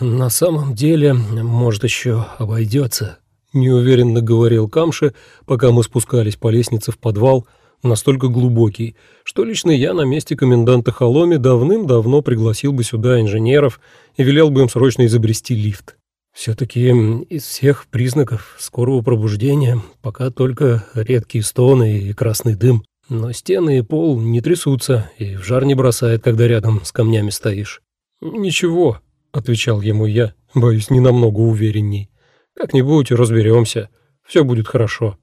«На самом деле, может, еще обойдется», — неуверенно говорил Камши, пока мы спускались по лестнице в подвал, настолько глубокий, что лично я на месте коменданта Холоми давным-давно пригласил бы сюда инженеров и велел бы им срочно изобрести лифт. Все-таки из всех признаков скорого пробуждения пока только редкие стоны и красный дым. Но стены и пол не трясутся, и в жар не бросает, когда рядом с камнями стоишь. «Ничего», — отвечал ему я, боюсь, не намного уверенней. «Как-нибудь разберемся, все будет хорошо».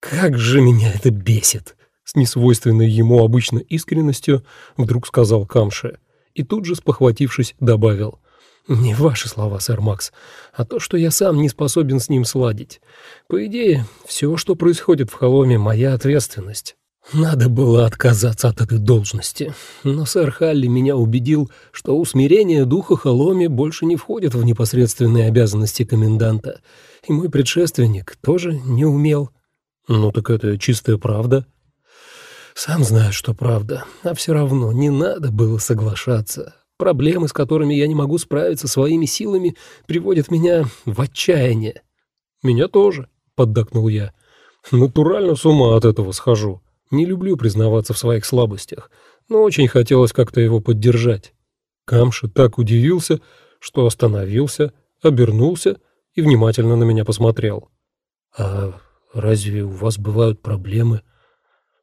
«Как же меня это бесит!» С несвойственной ему обычно искренностью вдруг сказал Камше. И тут же, спохватившись, добавил. «Не ваши слова, сэр Макс, а то, что я сам не способен с ним сладить. По идее, все, что происходит в холоме, моя ответственность». Надо было отказаться от этой должности, но сэр Халли меня убедил, что усмирение духа Холоми больше не входит в непосредственные обязанности коменданта, и мой предшественник тоже не умел. Ну так это чистая правда. Сам знаю, что правда, а все равно не надо было соглашаться. Проблемы, с которыми я не могу справиться своими силами, приводят меня в отчаяние. Меня тоже, поддакнул я. Натурально с ума от этого схожу. Не люблю признаваться в своих слабостях, но очень хотелось как-то его поддержать. Камши так удивился, что остановился, обернулся и внимательно на меня посмотрел. «А разве у вас бывают проблемы,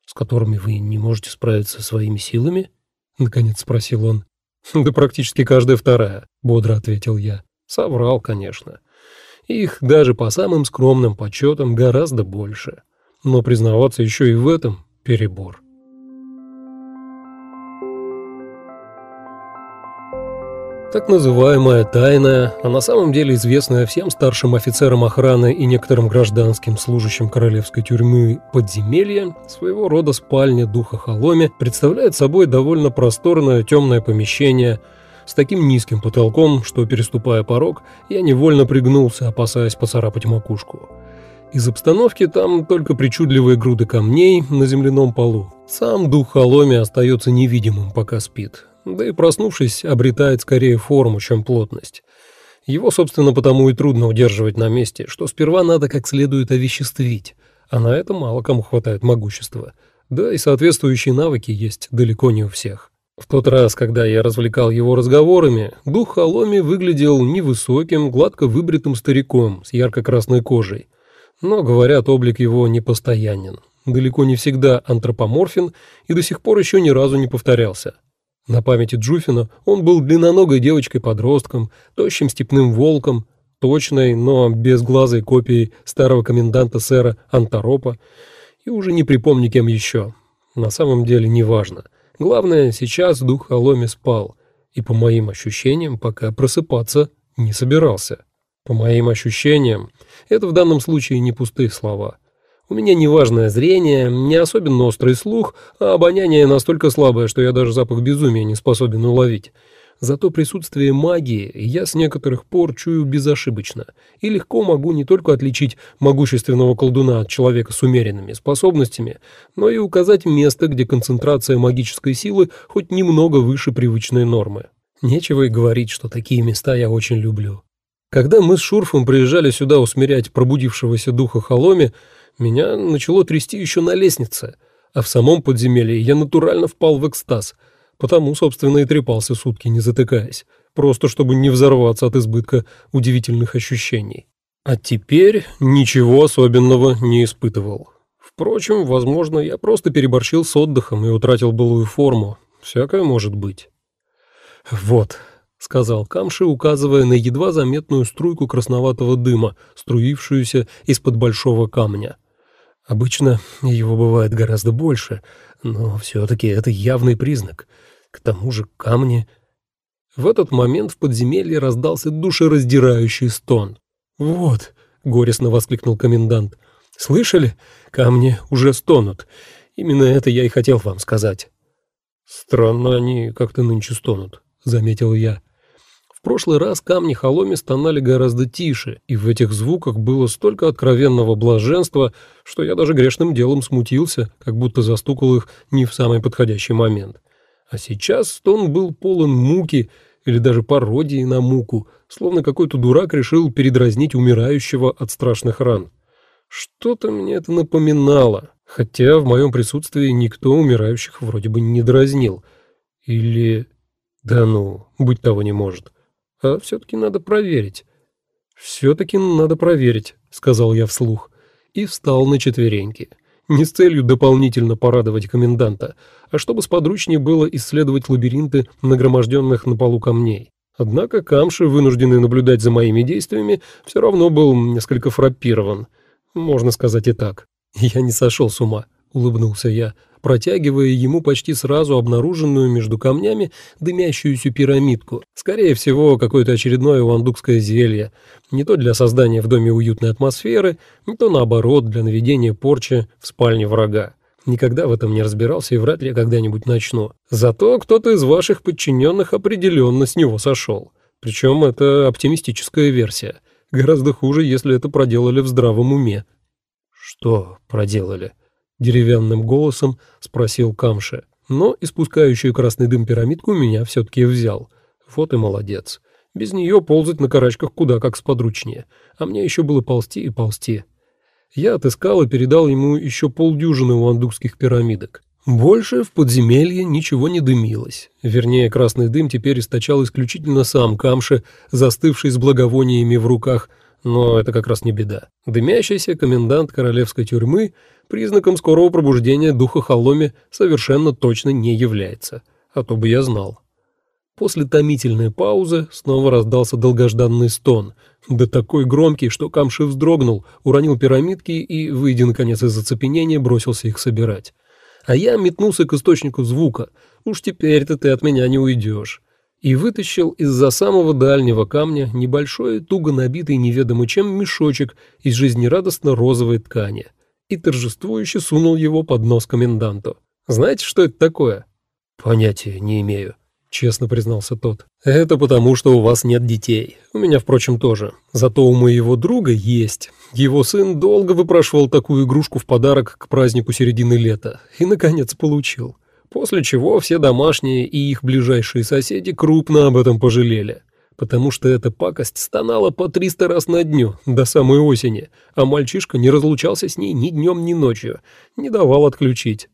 с которыми вы не можете справиться своими силами?» — наконец спросил он. «Да практически каждая вторая», — бодро ответил я. Соврал, конечно. Их даже по самым скромным подсчетам гораздо больше. Но признаваться еще и в этом перебор. Так называемая тайная, а на самом деле известная всем старшим офицерам охраны и некоторым гражданским служащим королевской тюрьмы подземелья, своего рода спальня духа Холоме, представляет собой довольно просторное темное помещение с таким низким потолком, что, переступая порог, я невольно пригнулся, опасаясь поцарапать макушку. Из обстановки там только причудливые груды камней на земляном полу. Сам дух Холоми остается невидимым, пока спит. Да и проснувшись, обретает скорее форму, чем плотность. Его, собственно, потому и трудно удерживать на месте, что сперва надо как следует овеществить, а на это мало кому хватает могущества. Да и соответствующие навыки есть далеко не у всех. В тот раз, когда я развлекал его разговорами, дух Холоми выглядел невысоким, гладко выбритым стариком с ярко-красной кожей – но, говорят, облик его непостоянен, далеко не всегда антропоморфен и до сих пор еще ни разу не повторялся. На памяти Джуфина он был длинноногой девочкой-подростком, тощим степным волком, точной, но безглазой копией старого коменданта сэра Антаропа, и уже не припомню кем еще. На самом деле неважно. Главное, сейчас дух Холоми спал, и, по моим ощущениям, пока просыпаться не собирался. По моим ощущениям, это в данном случае не пустые слова. У меня неважное зрение, не особенно острый слух, а обоняние настолько слабое, что я даже запах безумия не способен уловить. Зато присутствие магии я с некоторых пор чую безошибочно и легко могу не только отличить могущественного колдуна от человека с умеренными способностями, но и указать место, где концентрация магической силы хоть немного выше привычной нормы. Нечего и говорить, что такие места я очень люблю. Когда мы с Шурфом приезжали сюда усмирять пробудившегося духа Холоми, меня начало трясти еще на лестнице, а в самом подземелье я натурально впал в экстаз, потому, собственно, и трепался сутки, не затыкаясь, просто чтобы не взорваться от избытка удивительных ощущений. А теперь ничего особенного не испытывал. Впрочем, возможно, я просто переборщил с отдыхом и утратил былую форму. Всякое может быть. Вот, — сказал Камши, указывая на едва заметную струйку красноватого дыма, струившуюся из-под большого камня. Обычно его бывает гораздо больше, но все-таки это явный признак. К тому же камни... В этот момент в подземелье раздался душераздирающий стон. «Вот», — горестно воскликнул комендант, — «слышали? Камни уже стонут. Именно это я и хотел вам сказать». «Странно они как-то нынче стонут», — заметил я. В прошлый раз камни холоми стонали гораздо тише, и в этих звуках было столько откровенного блаженства, что я даже грешным делом смутился, как будто застукал их не в самый подходящий момент. А сейчас стон был полон муки или даже пародией на муку, словно какой-то дурак решил передразнить умирающего от страшных ран. Что-то мне это напоминало, хотя в моем присутствии никто умирающих вроде бы не дразнил. Или... Да ну, быть того не может. А все-таки надо проверить. «Все-таки надо проверить», — сказал я вслух, и встал на четвереньки. Не с целью дополнительно порадовать коменданта, а чтобы сподручнее было исследовать лабиринты нагроможденных на полу камней. Однако Камши, вынужденный наблюдать за моими действиями, все равно был несколько фраппирован. Можно сказать и так. «Я не сошел с ума», — улыбнулся я, протягивая ему почти сразу обнаруженную между камнями дымящуюся пирамидку. Скорее всего, какое-то очередное уандукское зелье. Не то для создания в доме уютной атмосферы, не то наоборот, для наведения порчи в спальне врага. Никогда в этом не разбирался и вряд ли когда-нибудь начну. Зато кто-то из ваших подчиненных определенно с него сошел. Причем это оптимистическая версия. Гораздо хуже, если это проделали в здравом уме. Что проделали? Деревянным голосом спросил Камше. Но испускающую красный дым пирамидку меня все-таки взял. Вот и молодец. Без нее ползать на карачках куда как сподручнее. А мне еще было ползти и ползти. Я отыскал и передал ему еще полдюжины уандукских пирамидок. Больше в подземелье ничего не дымилось. Вернее, красный дым теперь источал исключительно сам Камше, застывший с благовониями в руках, но это как раз не беда. Дымящийся комендант королевской тюрьмы признаком скорого пробуждения духа Холоми совершенно точно не является. А то бы я знал. После томительной паузы снова раздался долгожданный стон, да такой громкий, что Камши вздрогнул, уронил пирамидки и, выйдя наконец из зацепенения, бросился их собирать. А я метнулся к источнику звука. Уж теперь-то ты от меня не уйдешь и вытащил из-за самого дальнего камня небольшой, туго набитый неведомо чем мешочек из жизнерадостно розовой ткани и торжествующе сунул его под нос коменданту. «Знаете, что это такое?» «Понятия не имею», — честно признался тот. «Это потому, что у вас нет детей. У меня, впрочем, тоже. Зато у моего друга есть. Его сын долго выпрашивал такую игрушку в подарок к празднику середины лета и, наконец, получил после чего все домашние и их ближайшие соседи крупно об этом пожалели, потому что эта пакость стонала по 300 раз на дню до самой осени, а мальчишка не разлучался с ней ни днем, ни ночью, не давал отключить.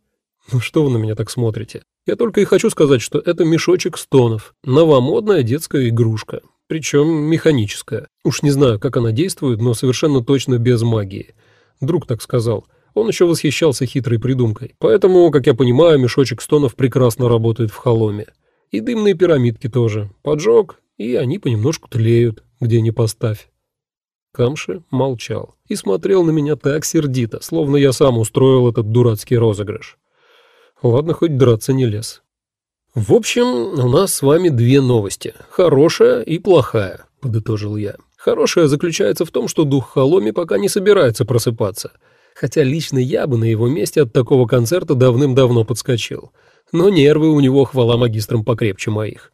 Ну что вы на меня так смотрите? Я только и хочу сказать, что это мешочек стонов, новомодная детская игрушка, причем механическая. Уж не знаю, как она действует, но совершенно точно без магии. Друг так сказал – он еще восхищался хитрой придумкой. Поэтому, как я понимаю, мешочек стонов прекрасно работает в холоме. И дымные пирамидки тоже. Поджег, и они понемножку тлеют, где не поставь. Камши молчал и смотрел на меня так сердито, словно я сам устроил этот дурацкий розыгрыш. Ладно, хоть драться не лез. «В общем, у нас с вами две новости. Хорошая и плохая», — подытожил я. «Хорошая заключается в том, что дух Холоми пока не собирается просыпаться хотя лично я бы на его месте от такого концерта давным-давно подскочил. Но нервы у него хвала магистрам покрепче моих.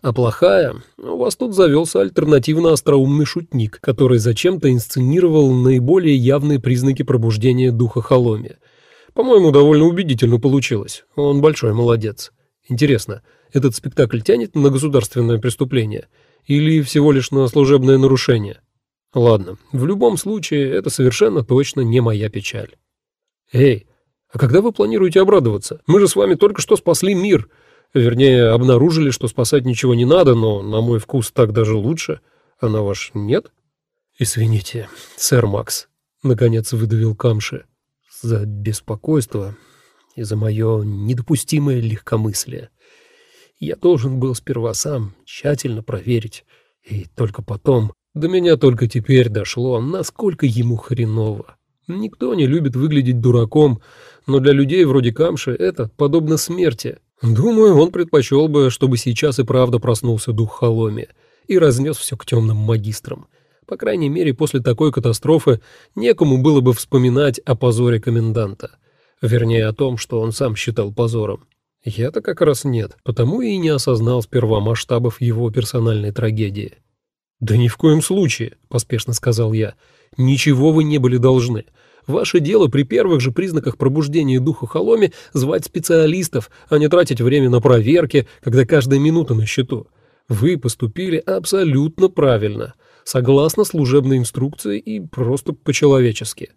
А плохая, у вас тут завелся альтернативно остроумный шутник, который зачем-то инсценировал наиболее явные признаки пробуждения духа Холоми. По-моему, довольно убедительно получилось. Он большой молодец. Интересно, этот спектакль тянет на государственное преступление или всего лишь на служебное нарушение? Ладно, в любом случае, это совершенно точно не моя печаль. Эй, а когда вы планируете обрадоваться? Мы же с вами только что спасли мир. Вернее, обнаружили, что спасать ничего не надо, но на мой вкус так даже лучше. А на ваш нет? Извините, сэр Макс, наконец выдавил Камши. За беспокойство и за мое недопустимое легкомыслие. Я должен был сперва сам тщательно проверить, и только потом... До меня только теперь дошло, насколько ему хреново. Никто не любит выглядеть дураком, но для людей вроде Камши это подобно смерти. Думаю, он предпочел бы, чтобы сейчас и правда проснулся дух Холоми и разнес все к темным магистрам. По крайней мере, после такой катастрофы некому было бы вспоминать о позоре коменданта. Вернее, о том, что он сам считал позором. Я-то как раз нет, потому и не осознал сперва масштабов его персональной трагедии. «Да ни в коем случае», — поспешно сказал я. «Ничего вы не были должны. Ваше дело при первых же признаках пробуждения духа Холоми звать специалистов, а не тратить время на проверки, когда каждая минута на счету. Вы поступили абсолютно правильно, согласно служебной инструкции и просто по-человечески.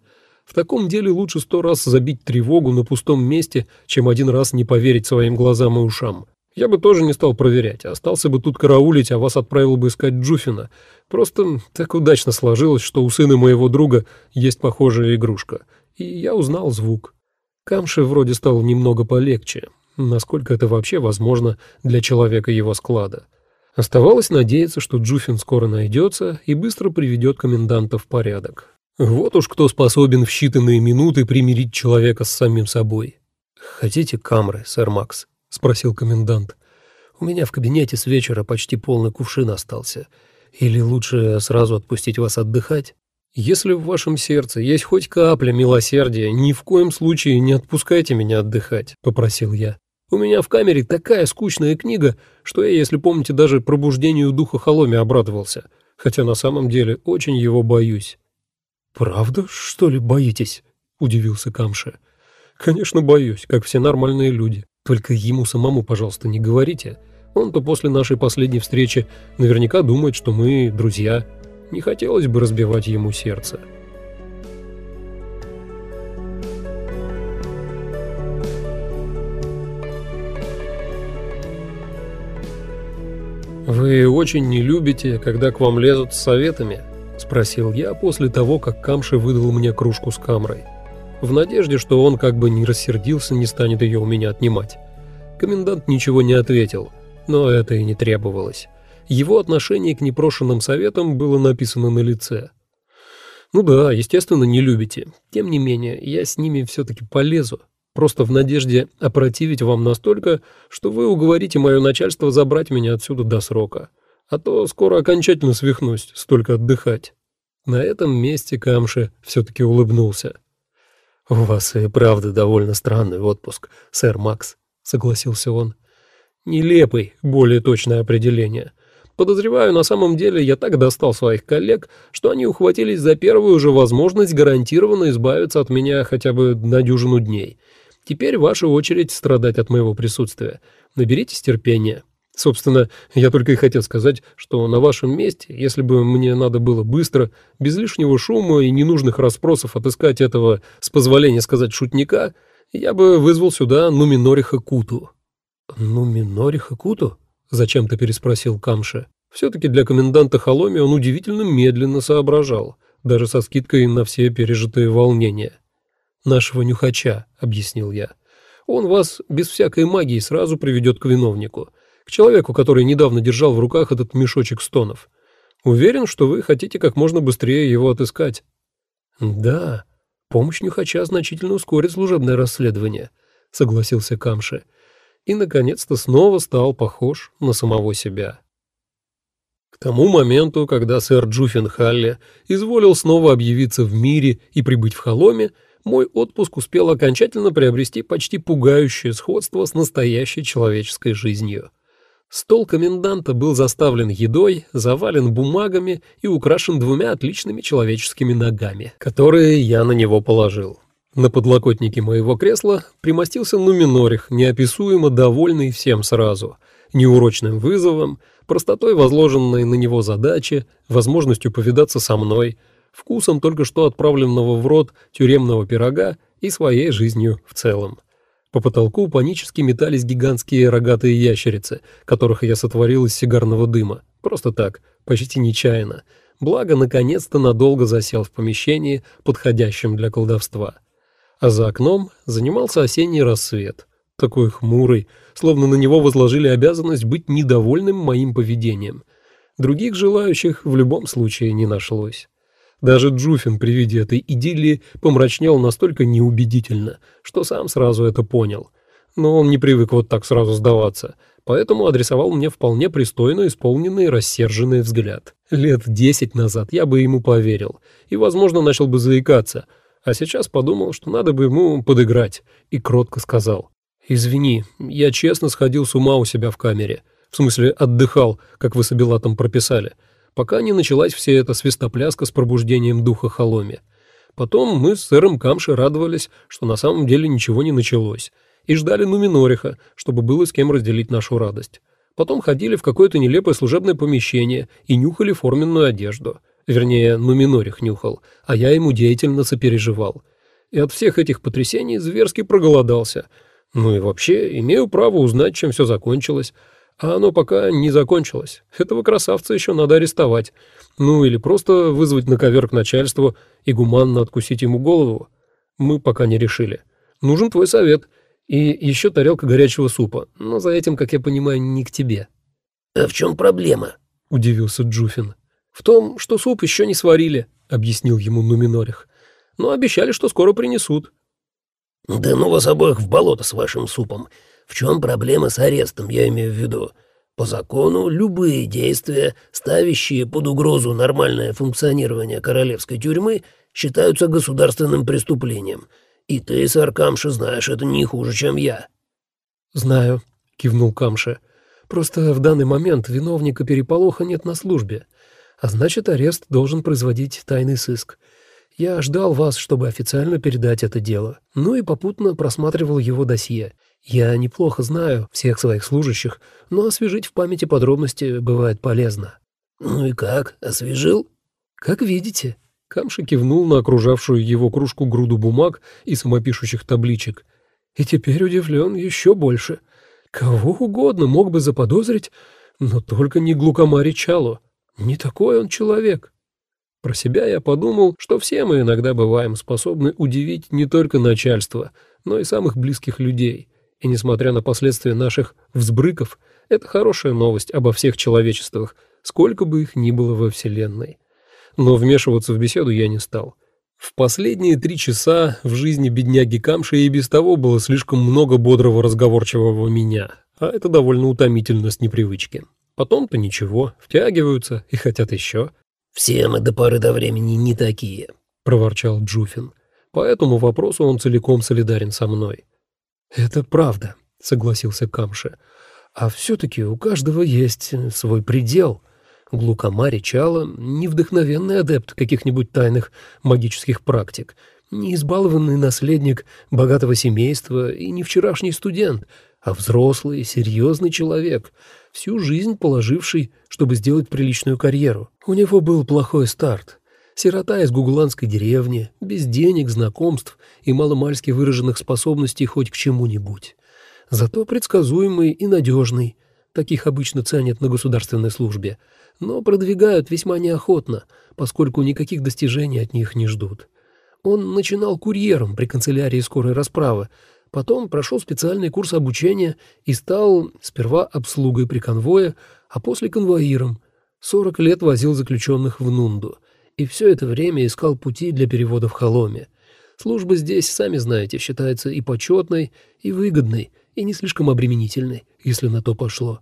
В таком деле лучше сто раз забить тревогу на пустом месте, чем один раз не поверить своим глазам и ушам. Я бы тоже не стал проверять, остался бы тут караулить, а вас отправил бы искать Джуфина. Просто так удачно сложилось, что у сына моего друга есть похожая игрушка. И я узнал звук. Камше вроде стало немного полегче, насколько это вообще возможно для человека его склада. Оставалось надеяться, что Джуфин скоро найдется и быстро приведет коменданта в порядок. Вот уж кто способен в считанные минуты примирить человека с самим собой. «Хотите камры, сэр Макс?» — спросил комендант. «У меня в кабинете с вечера почти полный кувшин остался. Или лучше сразу отпустить вас отдыхать? Если в вашем сердце есть хоть капля милосердия, ни в коем случае не отпускайте меня отдыхать», — попросил я. «У меня в камере такая скучная книга, что я, если помните, даже пробуждению духа Холоми обрадовался, хотя на самом деле очень его боюсь». «Правда, что ли, боитесь?» — удивился Камша. «Конечно, боюсь, как все нормальные люди. Только ему самому, пожалуйста, не говорите. Он-то после нашей последней встречи наверняка думает, что мы друзья. Не хотелось бы разбивать ему сердце». «Вы очень не любите, когда к вам лезут с советами?» – спросил я после того, как Камши выдал мне кружку с камрой. В надежде, что он как бы не рассердился, не станет ее у меня отнимать. Комендант ничего не ответил, но это и не требовалось. Его отношение к непрошенным советам было написано на лице. «Ну да, естественно, не любите. Тем не менее, я с ними все-таки полезу. Просто в надежде опротивить вам настолько, что вы уговорите мое начальство забрать меня отсюда до срока а то скоро окончательно свихнусь, столько отдыхать». На этом месте Камши все-таки улыбнулся. «У вас и правда довольно странный отпуск, сэр Макс», — согласился он. «Нелепый, более точное определение. Подозреваю, на самом деле я так достал своих коллег, что они ухватились за первую же возможность гарантированно избавиться от меня хотя бы на дюжину дней. Теперь ваша очередь страдать от моего присутствия. Наберитесь терпения. Собственно, я только и хотел сказать, что на вашем месте, если бы мне надо было быстро, без лишнего шума и ненужных расспросов отыскать этого, с позволения сказать, шутника, я бы вызвал сюда Нуминориха Куту». «Нуминориха Куту?» — зачем-то переспросил Камша. Все-таки для коменданта Холоми он удивительно медленно соображал, даже со скидкой на все пережитые волнения. «Нашего нюхача», — объяснил я. «Он вас без всякой магии сразу приведет к виновнику» к человеку, который недавно держал в руках этот мешочек стонов. Уверен, что вы хотите как можно быстрее его отыскать». «Да, помощь нюхача значительно ускорит служебное расследование», — согласился Камше. И, наконец-то, снова стал похож на самого себя. К тому моменту, когда сэр Джуффин Халли изволил снова объявиться в мире и прибыть в Холоме, мой отпуск успел окончательно приобрести почти пугающее сходство с настоящей человеческой жизнью. Стол коменданта был заставлен едой, завален бумагами и украшен двумя отличными человеческими ногами, которые я на него положил. На подлокотнике моего кресла примостился Нуминорих, неописуемо довольный всем сразу, неурочным вызовом, простотой возложенной на него задачи, возможностью повидаться со мной, вкусом только что отправленного в рот тюремного пирога и своей жизнью в целом. По потолку панически метались гигантские рогатые ящерицы, которых я сотворил из сигарного дыма. Просто так, почти нечаянно. Благо, наконец-то надолго засел в помещении, подходящем для колдовства. А за окном занимался осенний рассвет. Такой хмурый, словно на него возложили обязанность быть недовольным моим поведением. Других желающих в любом случае не нашлось. Даже Джуфин при виде этой идиллии помрачнел настолько неубедительно, что сам сразу это понял. Но он не привык вот так сразу сдаваться, поэтому адресовал мне вполне пристойно исполненный рассерженный взгляд. Лет десять назад я бы ему поверил и, возможно, начал бы заикаться, а сейчас подумал, что надо бы ему подыграть, и кротко сказал. «Извини, я честно сходил с ума у себя в камере. В смысле, отдыхал, как вы с Абилатом прописали пока не началась вся эта свистопляска с пробуждением духа Холоми. Потом мы с сэром Камши радовались, что на самом деле ничего не началось, и ждали Нуминориха, чтобы было с кем разделить нашу радость. Потом ходили в какое-то нелепое служебное помещение и нюхали форменную одежду. Вернее, Нуминорих нюхал, а я ему деятельно сопереживал. И от всех этих потрясений зверски проголодался. Ну и вообще, имею право узнать, чем все закончилось. А оно пока не закончилось. Этого красавца еще надо арестовать. Ну или просто вызвать на ковер к начальству и гуманно откусить ему голову. Мы пока не решили. Нужен твой совет. И еще тарелка горячего супа, но за этим, как я понимаю, не к тебе». «А в чем проблема?» — удивился Джуфин. «В том, что суп еще не сварили», — объяснил ему Нуминорих. «Но обещали, что скоро принесут». «Да ну вас обоих в болото с вашим супом. В чем проблема с арестом, я имею в виду? По закону, любые действия, ставящие под угрозу нормальное функционирование королевской тюрьмы, считаются государственным преступлением». И ты, сэр Камша, знаешь это не хуже, чем я». «Знаю», — кивнул Камша. «Просто в данный момент виновника переполоха нет на службе, а значит, арест должен производить тайный сыск. Я ждал вас, чтобы официально передать это дело, ну и попутно просматривал его досье. Я неплохо знаю всех своих служащих, но освежить в памяти подробности бывает полезно». «Ну и как, освежил?» «Как видите», Камши кивнул на окружавшую его кружку груду бумаг и самопишущих табличек. И теперь удивлен еще больше. Кого угодно мог бы заподозрить, но только не глукомари Чало. Не такой он человек. Про себя я подумал, что все мы иногда бываем способны удивить не только начальство, но и самых близких людей. И несмотря на последствия наших взбрыков, это хорошая новость обо всех человечествах, сколько бы их ни было во Вселенной но вмешиваться в беседу я не стал. В последние три часа в жизни бедняги Камши и без того было слишком много бодрого разговорчивого меня, а это довольно утомительно с непривычки. Потом-то ничего, втягиваются и хотят еще. «Все мы до поры до времени не такие», — проворчал Джуфин. По этому вопросу он целиком солидарен со мной. «Это правда», — согласился Камши. «А все-таки у каждого есть свой предел». Глукомари Чала — не вдохновенный адепт каких-нибудь тайных магических практик, не избалованный наследник богатого семейства и не вчерашний студент, а взрослый, серьезный человек, всю жизнь положивший, чтобы сделать приличную карьеру. У него был плохой старт. Сирота из гугланской деревни, без денег, знакомств и маломальски выраженных способностей хоть к чему-нибудь. Зато предсказуемый и надежный. Таких обычно ценят на государственной службе — но продвигают весьма неохотно, поскольку никаких достижений от них не ждут. Он начинал курьером при канцелярии скорой расправы, потом прошел специальный курс обучения и стал сперва обслугой при конвое, а после конвоиром. 40 лет возил заключенных в Нунду, и все это время искал пути для перевода в Холоме. Служба здесь, сами знаете, считается и почетной, и выгодной, и не слишком обременительной, если на то пошло.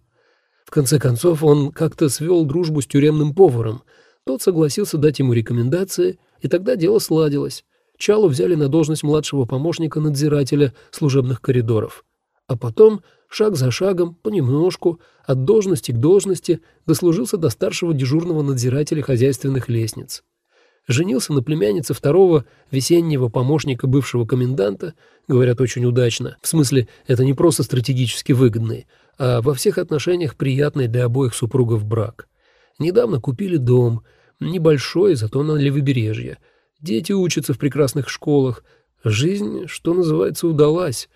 В конце концов, он как-то свел дружбу с тюремным поваром. Тот согласился дать ему рекомендации, и тогда дело сладилось. Чалу взяли на должность младшего помощника надзирателя служебных коридоров. А потом, шаг за шагом, понемножку, от должности к должности, дослужился до старшего дежурного надзирателя хозяйственных лестниц. Женился на племяннице второго весеннего помощника бывшего коменданта, говорят, очень удачно. В смысле, это не просто стратегически выгодный, а во всех отношениях приятный для обоих супругов брак. Недавно купили дом, небольшой, зато на левобережье. Дети учатся в прекрасных школах. Жизнь, что называется, удалась.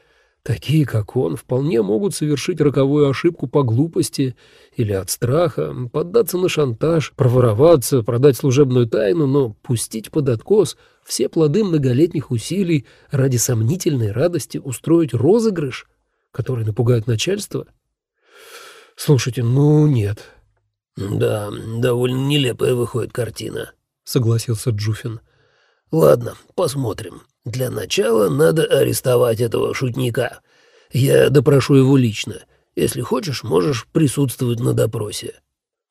Такие, как он, вполне могут совершить роковую ошибку по глупости или от страха, поддаться на шантаж, провороваться, продать служебную тайну, но пустить под откос все плоды многолетних усилий ради сомнительной радости устроить розыгрыш, который напугает начальство — Слушайте, ну нет. Да, довольно нелепая выходит картина, согласился Джуфин. Ладно, посмотрим. Для начала надо арестовать этого шутника. Я допрошу его лично. Если хочешь, можешь присутствовать на допросе.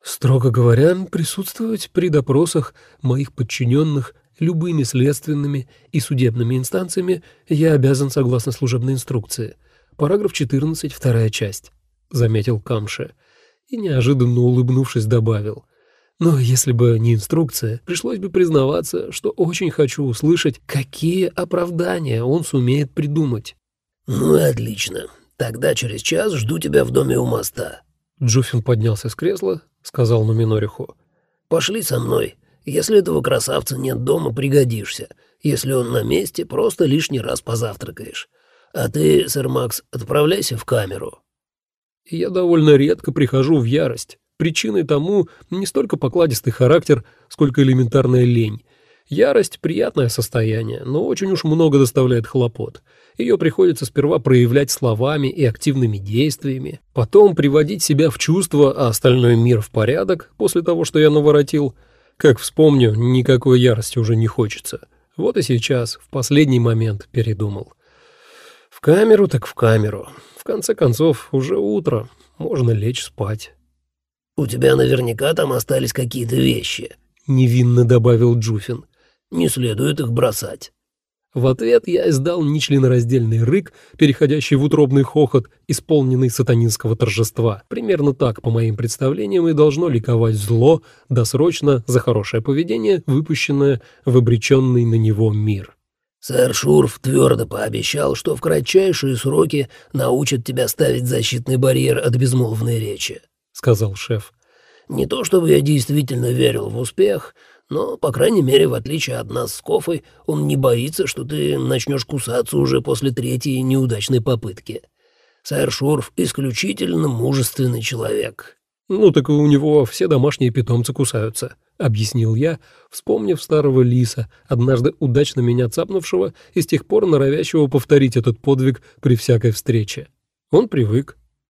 Строго говоря, присутствовать при допросах моих подчиненных любыми следственными и судебными инстанциями я обязан согласно служебной инструкции. Параграф 14, вторая часть. — заметил Камше. И, неожиданно улыбнувшись, добавил. «Но если бы не инструкция, пришлось бы признаваться, что очень хочу услышать, какие оправдания он сумеет придумать». «Ну и отлично. Тогда через час жду тебя в доме у моста». Джуфин поднялся с кресла, сказал Нуминориху. «Пошли со мной. Если этого красавца нет дома, пригодишься. Если он на месте, просто лишний раз позавтракаешь. А ты, сэр Макс, отправляйся в камеру». Я довольно редко прихожу в ярость. Причиной тому не столько покладистый характер, сколько элементарная лень. Ярость — приятное состояние, но очень уж много доставляет хлопот. Ее приходится сперва проявлять словами и активными действиями, потом приводить себя в чувство, а остальной мир в порядок после того, что я наворотил. Как вспомню, никакой ярости уже не хочется. Вот и сейчас, в последний момент, передумал. В камеру так в камеру. В конце концов, уже утро, можно лечь спать. «У тебя наверняка там остались какие-то вещи», — невинно добавил Джуфин. «Не следует их бросать». В ответ я издал нечленораздельный рык, переходящий в утробный хохот, исполненный сатанинского торжества. Примерно так, по моим представлениям, и должно ликовать зло, досрочно, за хорошее поведение, выпущенное в обреченный на него мир. Сэр Шурф твердо пообещал, что в кратчайшие сроки научит тебя ставить защитный барьер от безмолвной речи», — сказал шеф. «Не то чтобы я действительно верил в успех, но, по крайней мере, в отличие от нас с Кофой, он не боится, что ты начнешь кусаться уже после третьей неудачной попытки. Сэр Шурф исключительно мужественный человек». «Ну так у него все домашние питомцы кусаются», объяснил я, вспомнив старого лиса, однажды удачно меня цапнувшего и с тех пор норовящего повторить этот подвиг при всякой встрече. Он привык.